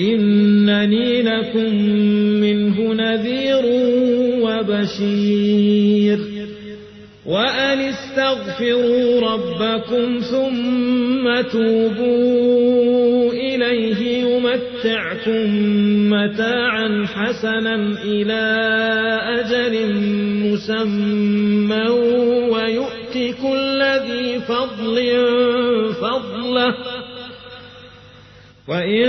إنني لكم منه نذير وبشير. وأن استغفروا ربكم ثم توبوا إليه يمتعكم متاعا حسنا إلى أجل مسمى ويؤت كل ذي فضل فضله. وإن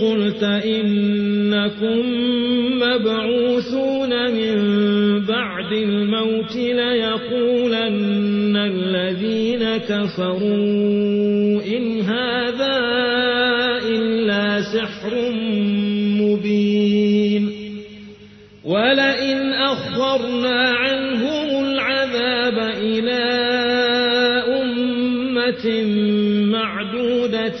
قلت إنكم مبعوثون من بعد الموت ليقولن الذين كفروا إن هذا إلا سحر مبين ولئن أخرنا عنهم العذاب إلى أمة معدودة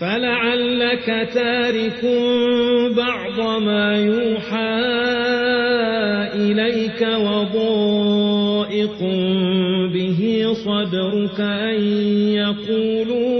فلعلك تارك بعض ما يوحى إليك وضائق به صدرك أن يقولوا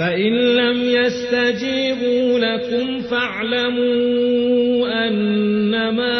فإن لم يستجيبوا لكم فاعلموا أنما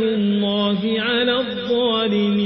الله على الظالمين.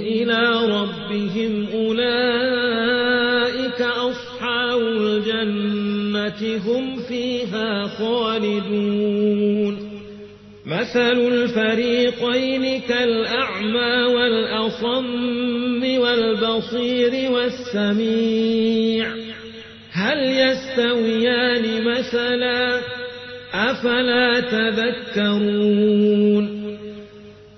إلى ربهم أولئك أصحاب الجنة هم فيها خالدون. مثل الفريقين كالأعمى والأصم والبصير والسميع. هل يستويان مثلا؟ أفلا تذكرون.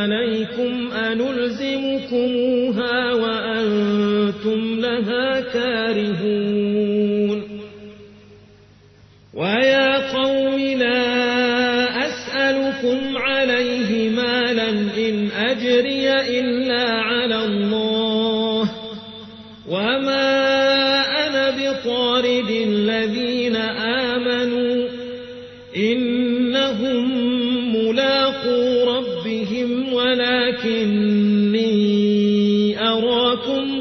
عليكم أنلزمكموها وأنتم لها كارهون. ويا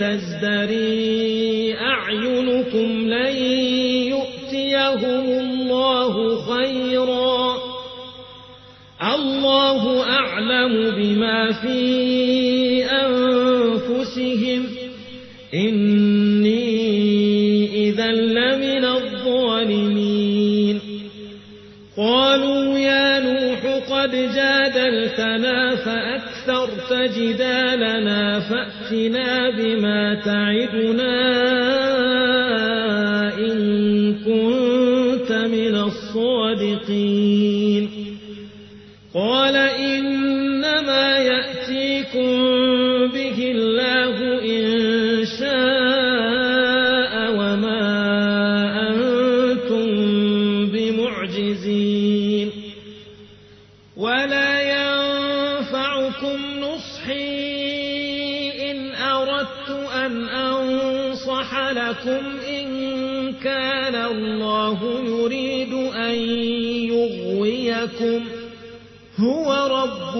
تزدري أعينكم لن يؤتيهم الله خيرا. الله أعلم بما في أنفسهم. إني إذا لمن الظالمين. قالوا يا نوح قد جادلتنا فأكثرت جدالنا فأتنا بما تعدنا إن كنت من الصادقين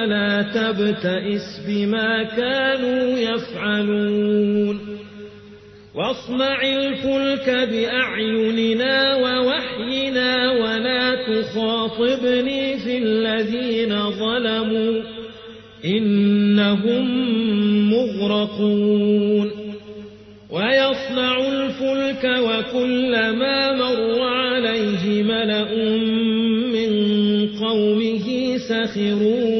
فلا تبتئس بما كانوا يفعلون. واصنع الفلك بأعيننا ووحينا ولا تخاطبني في الذين ظلموا. إنهم مغرقون. ويصنع الفلك وكلما مر عليه ملأ من قومه سخروا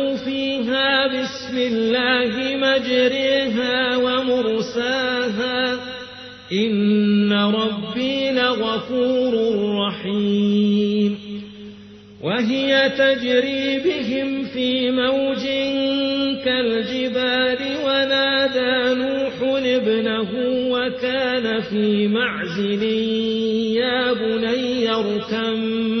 بسم الله مجريها ومرساها. إن ربي لغفور رحيم. وهي تجري بهم في موج كالجبال ونادى نوح ابنه وكان في معزل. يا بني اركم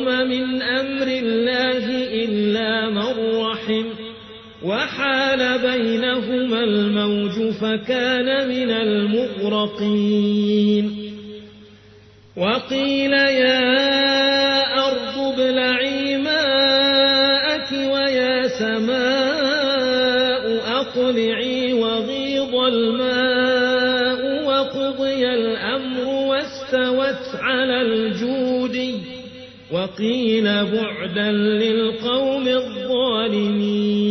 بينهما الموج فكان من المغرقين وقيل يا أرض ابلعي ماءك ويا سماء أقلعي وغيض الماء وقضي الأمر واستوت على الجود وقيل بعدا للقوم الظالمين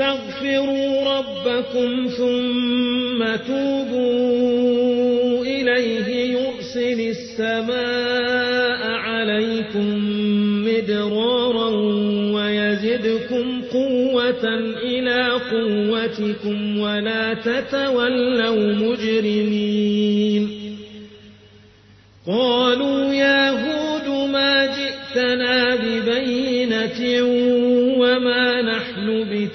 استغفروا ربكم ثم توبوا إليه يرسل السماء عليكم مدرارا ويزدكم قوة إلى قوتكم ولا تتولوا مجرمين قالوا يا هود ما جئتنا ببينة وما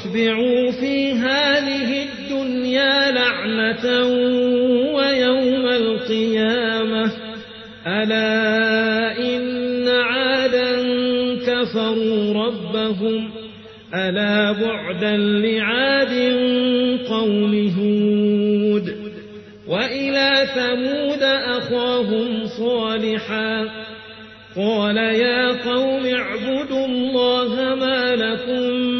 وأتبعوا في هذه الدنيا لعنة ويوم القيامة. ألا إن عادا كفروا ربهم. ألا بعدا لعاد قوم هود. وإلى ثمود أخاهم صالحا. قال يا قوم اعبدوا الله ما لكم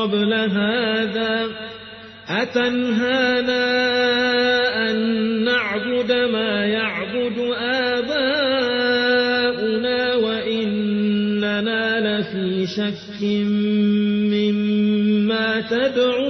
قبل هذا أتنهانا أن نعبد ما يعبد آباؤنا وإننا لفي شك مما تدعونا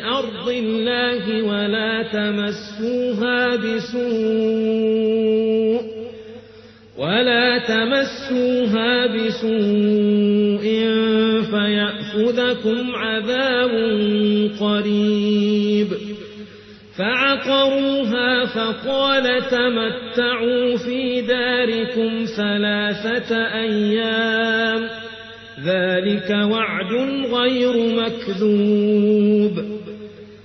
أرض الله ولا تمسوها بسوء ولا تمسوها بسوء فيأخذكم عذاب قريب فعقروها فقال تمتعوا في داركم ثلاثة أيام ذلك وعد غير مكذوب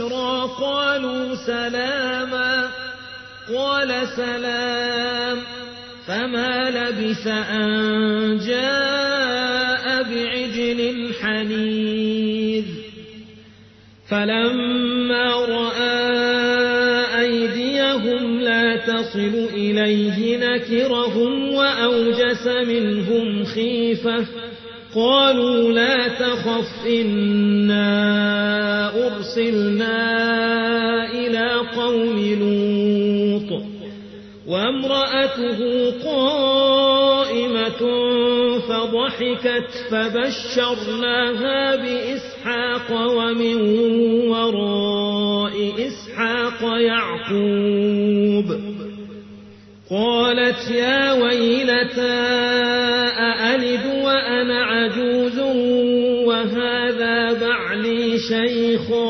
بالبشرى قالوا سلاما قال سلام. فما لبث أن جاء بعجل حنيذ. فلما رأى أيديهم لا تصل إليه نكرهم وأوجس منهم خيفة. قالوا لا تخف إنا أرسلنا إلى قوم لوط وامرأته قائمة فضحكت فبشرناها بإسحاق ومن وراء إسحاق يعقوب قالت يا ويلتى أألد وأنا عجوز وهذا بعلي شيخا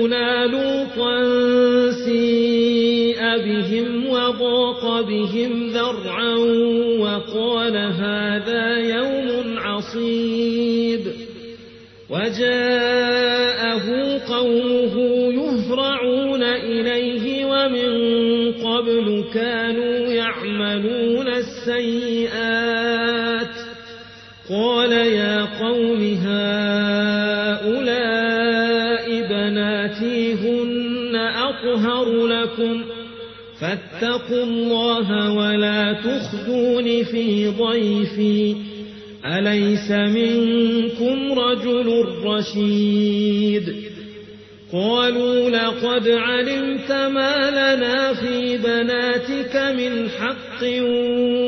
رسلنا لوطا سيء بهم وضاق بهم ذرعا وقال هذا يوم عصيب. وجاءه قومه يهرعون إليه ومن قبل كانوا يعملون السيئات. قال يا قوم أطهر لكم. فاتقوا الله ولا تخذون في ضيفي. أليس منكم رجل رشيد؟ قالوا لقد علمت ما لنا في بناتك من حق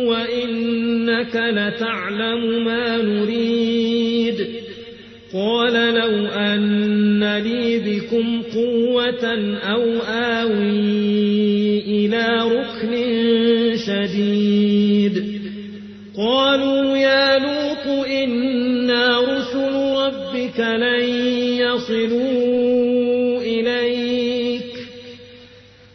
وإنك لتعلم ما نريد. قال لو أن لي بكم قوة أو آوي إلى ركن شديد. قالوا يا لوط إنا رسل ربك لن يصلوا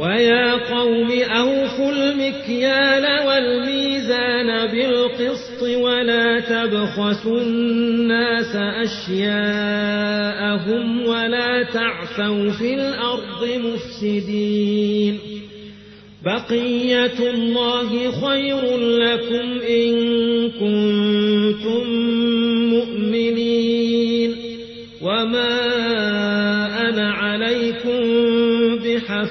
ويا قوم أوفوا المكيال والميزان بالقسط ولا تبخسوا الناس أشياءهم ولا تعثوا في الأرض مفسدين. بقية الله خير لكم إن كنتم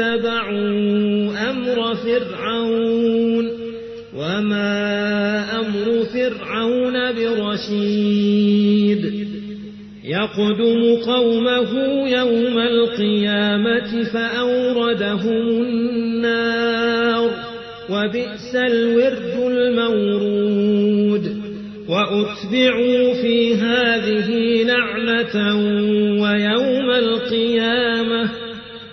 فاتبعوا أمر فرعون وما أمر فرعون برشيد يقدم قومه يوم القيامة فأوردهم النار وبئس الورد المورود وأتبعوا في هذه لعنة ويوم القيامة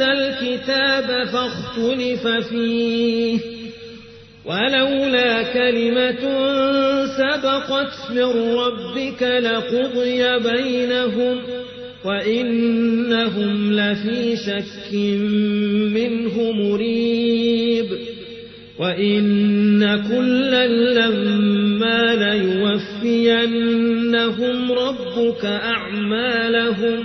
الكتاب فاختلف فيه ولولا كلمة سبقت من ربك لقضي بينهم وإنهم لفي شك منه مريب وإن كلا لما ليوفينهم ربك أعمالهم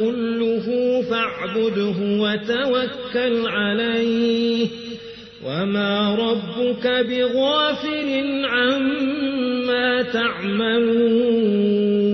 كله فاعبده وتوكل عليه. وما ربك بغافل عما تعملون.